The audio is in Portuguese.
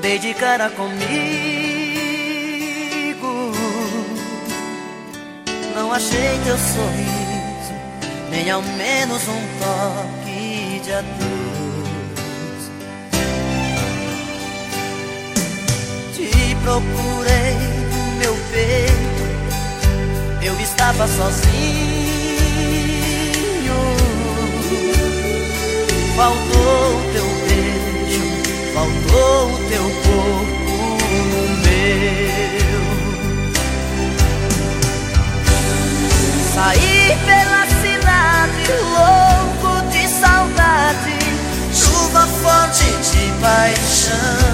dei de cara comigo. Não achei teu sorriso, nem ao menos um toque de adeus. Te procurei no meu peito, eu estava sozinho. O teu corpo no meu. Saí pela cidade, louco de saudade, chuva forte de paixão.